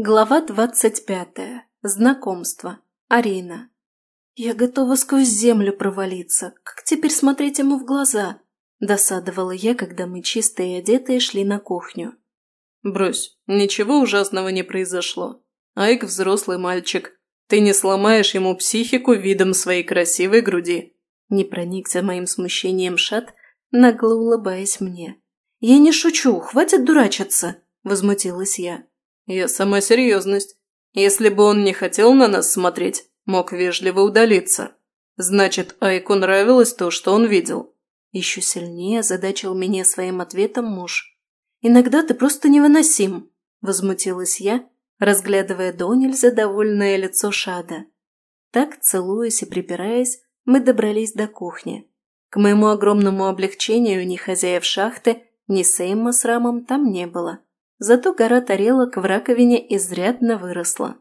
Глава двадцать пятая. Знакомство. Арина. «Я готова сквозь землю провалиться. Как теперь смотреть ему в глаза?» Досадовала я, когда мы чистые и одетые шли на кухню. «Брось, ничего ужасного не произошло. Айк взрослый мальчик. Ты не сломаешь ему психику видом своей красивой груди». Не проникся моим смущением Шат, нагло улыбаясь мне. «Я не шучу, хватит дурачиться!» – возмутилась я. «Я сама серьезность. Если бы он не хотел на нас смотреть, мог вежливо удалиться. Значит, Айку нравилось то, что он видел». Еще сильнее озадачил меня своим ответом муж. «Иногда ты просто невыносим», – возмутилась я, разглядывая до нельзя довольное лицо Шада. Так, целуясь и припираясь, мы добрались до кухни. К моему огромному облегчению ни хозяев шахты, ни Сейма с Рамом там не было. Зато гора тарелок в раковине изрядно выросла.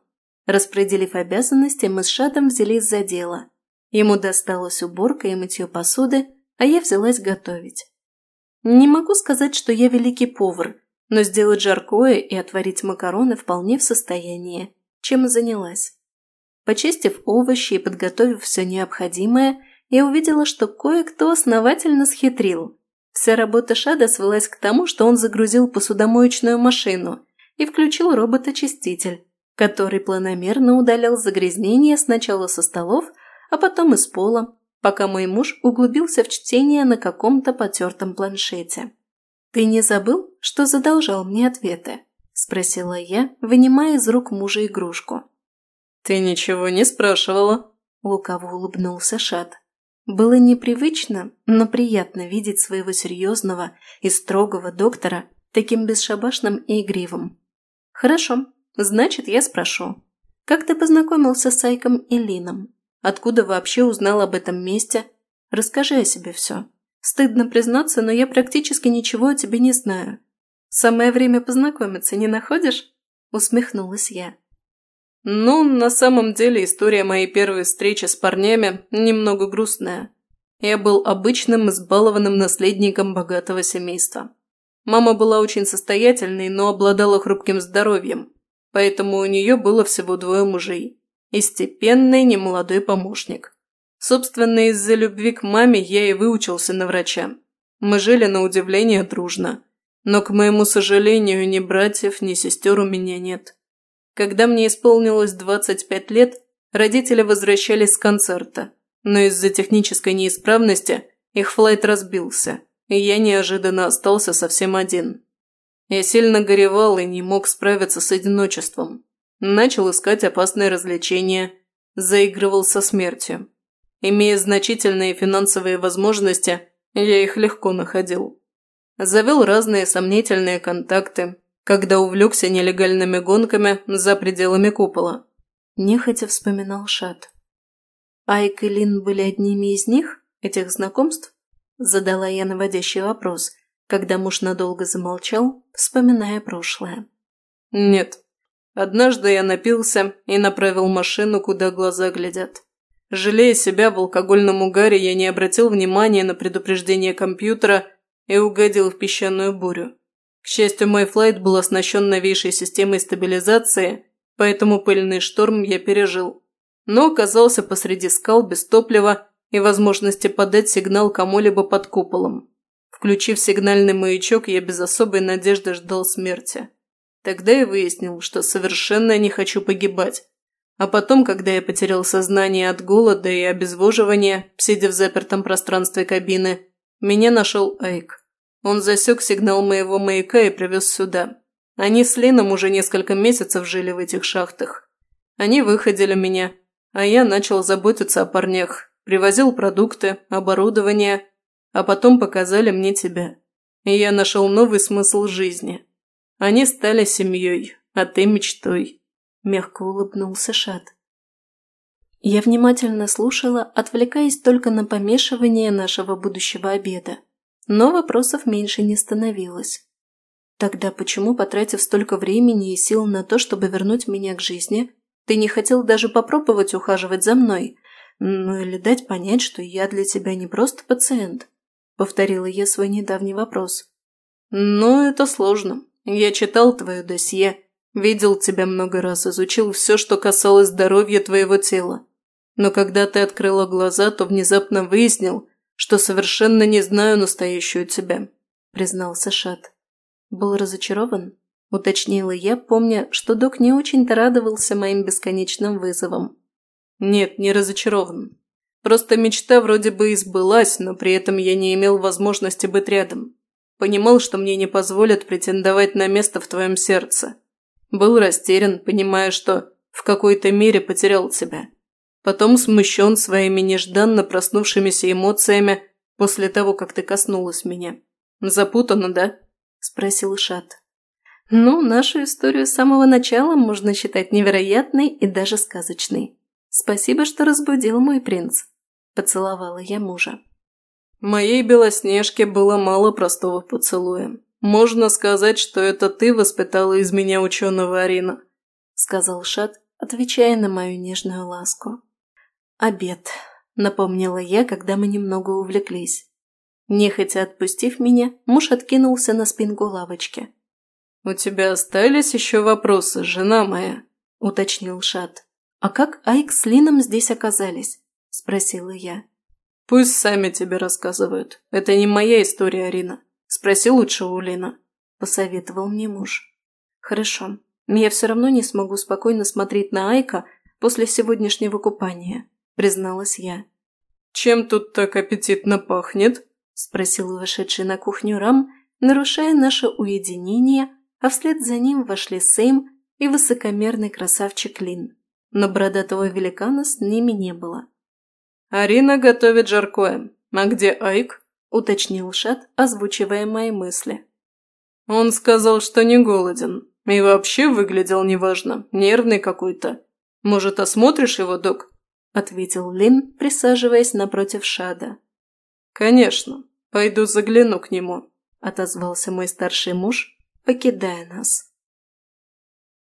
Распределив обязанности, мы с Шадом взялись за дело. Ему досталась уборка и мытье посуды, а я взялась готовить. Не могу сказать, что я великий повар, но сделать жаркое и отварить макароны вполне в состоянии, чем и занялась. Почистив овощи и подготовив все необходимое, я увидела, что кое-кто основательно схитрил. Вся работа Шада свелась к тому, что он загрузил посудомоечную машину и включил роботочиститель, который планомерно удалял загрязнения сначала со столов, а потом из пола, пока мой муж углубился в чтение на каком-то потертом планшете. «Ты не забыл, что задолжал мне ответы?» – спросила я, вынимая из рук мужа игрушку. «Ты ничего не спрашивала?» – лукаво улыбнулся Шад. Было непривычно, но приятно видеть своего серьезного и строгого доктора таким бесшабашным и игривым. «Хорошо, значит, я спрошу. Как ты познакомился с Айком и Лином? Откуда вообще узнал об этом месте? Расскажи о себе все. Стыдно признаться, но я практически ничего о тебе не знаю. Самое время познакомиться, не находишь?» Усмехнулась я. Ну, на самом деле история моей первой встречи с парнями немного грустная. Я был обычным избалованным наследником богатого семейства. Мама была очень состоятельной, но обладала хрупким здоровьем, поэтому у нее было всего двое мужей и степенный немолодой помощник. Собственно, из-за любви к маме я и выучился на врача. Мы жили на удивление дружно, но, к моему сожалению, ни братьев, ни сестер у меня нет. Когда мне исполнилось 25 лет, родители возвращались с концерта, но из-за технической неисправности их флайт разбился, и я неожиданно остался совсем один. Я сильно горевал и не мог справиться с одиночеством. Начал искать опасные развлечения, заигрывал со смертью. Имея значительные финансовые возможности, я их легко находил. Завел разные сомнительные контакты, когда увлекся нелегальными гонками за пределами купола. Нехотя вспоминал Шат. Айк и Лин были одними из них, этих знакомств? Задала я наводящий вопрос, когда муж надолго замолчал, вспоминая прошлое. Нет. Однажды я напился и направил машину, куда глаза глядят. Жалея себя в алкогольном угаре, я не обратил внимания на предупреждение компьютера и угодил в песчаную бурю. К счастью, мой флайт был оснащен новейшей системой стабилизации, поэтому пыльный шторм я пережил. Но оказался посреди скал без топлива и возможности подать сигнал кому-либо под куполом. Включив сигнальный маячок, я без особой надежды ждал смерти. Тогда я выяснил, что совершенно не хочу погибать. А потом, когда я потерял сознание от голода и обезвоживания, сидя в запертом пространстве кабины, меня нашел Айк. Он засек сигнал моего маяка и привез сюда. Они с Лином уже несколько месяцев жили в этих шахтах. Они выходили меня, а я начал заботиться о парнях, привозил продукты, оборудование, а потом показали мне тебя. И я нашел новый смысл жизни. Они стали семьей, а ты мечтой. Мягко улыбнулся Шат. Я внимательно слушала, отвлекаясь только на помешивание нашего будущего обеда. Но вопросов меньше не становилось. Тогда почему, потратив столько времени и сил на то, чтобы вернуть меня к жизни, ты не хотел даже попробовать ухаживать за мной? Ну или дать понять, что я для тебя не просто пациент? Повторила я свой недавний вопрос. Ну, это сложно. Я читал твое досье. Видел тебя много раз, изучил все, что касалось здоровья твоего тела. Но когда ты открыла глаза, то внезапно выяснил, что совершенно не знаю настоящую тебя», – признался Шат. «Был разочарован?» – уточнила я, помня, что док не очень-то радовался моим бесконечным вызовам. «Нет, не разочарован. Просто мечта вроде бы и сбылась, но при этом я не имел возможности быть рядом. Понимал, что мне не позволят претендовать на место в твоем сердце. Был растерян, понимая, что в какой-то мере потерял тебя. Потом смущен своими нежданно проснувшимися эмоциями после того, как ты коснулась меня. Запутанно, да?» – спросил Шат. «Ну, нашу историю с самого начала можно считать невероятной и даже сказочной. Спасибо, что разбудил мой принц», – поцеловала я мужа. Моей Белоснежке было мало простого поцелуя. Можно сказать, что это ты воспитала из меня ученого Арина», – сказал Шат, отвечая на мою нежную ласку. «Обед», – напомнила я, когда мы немного увлеклись. Нехотя отпустив меня, муж откинулся на спинку лавочки. «У тебя остались еще вопросы, жена моя?» – уточнил Шат. «А как Айк с Лином здесь оказались?» – спросила я. «Пусть сами тебе рассказывают. Это не моя история, Арина. Спроси лучше у Лина», – посоветовал мне муж. «Хорошо. Я все равно не смогу спокойно смотреть на Айка после сегодняшнего купания призналась я. «Чем тут так аппетитно пахнет?» – спросил вошедший на кухню Рам, нарушая наше уединение, а вслед за ним вошли Сейм и высокомерный красавчик Лин. Но бородатого великана с ними не было. «Арина готовит жаркое. А где Айк?» – уточнил Шат, озвучивая мои мысли. «Он сказал, что не голоден. И вообще выглядел неважно, нервный какой-то. Может, осмотришь его, док?» Ответил Лин, присаживаясь напротив Шада. «Конечно, пойду загляну к нему», – отозвался мой старший муж, покидая нас.